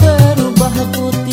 berubah putih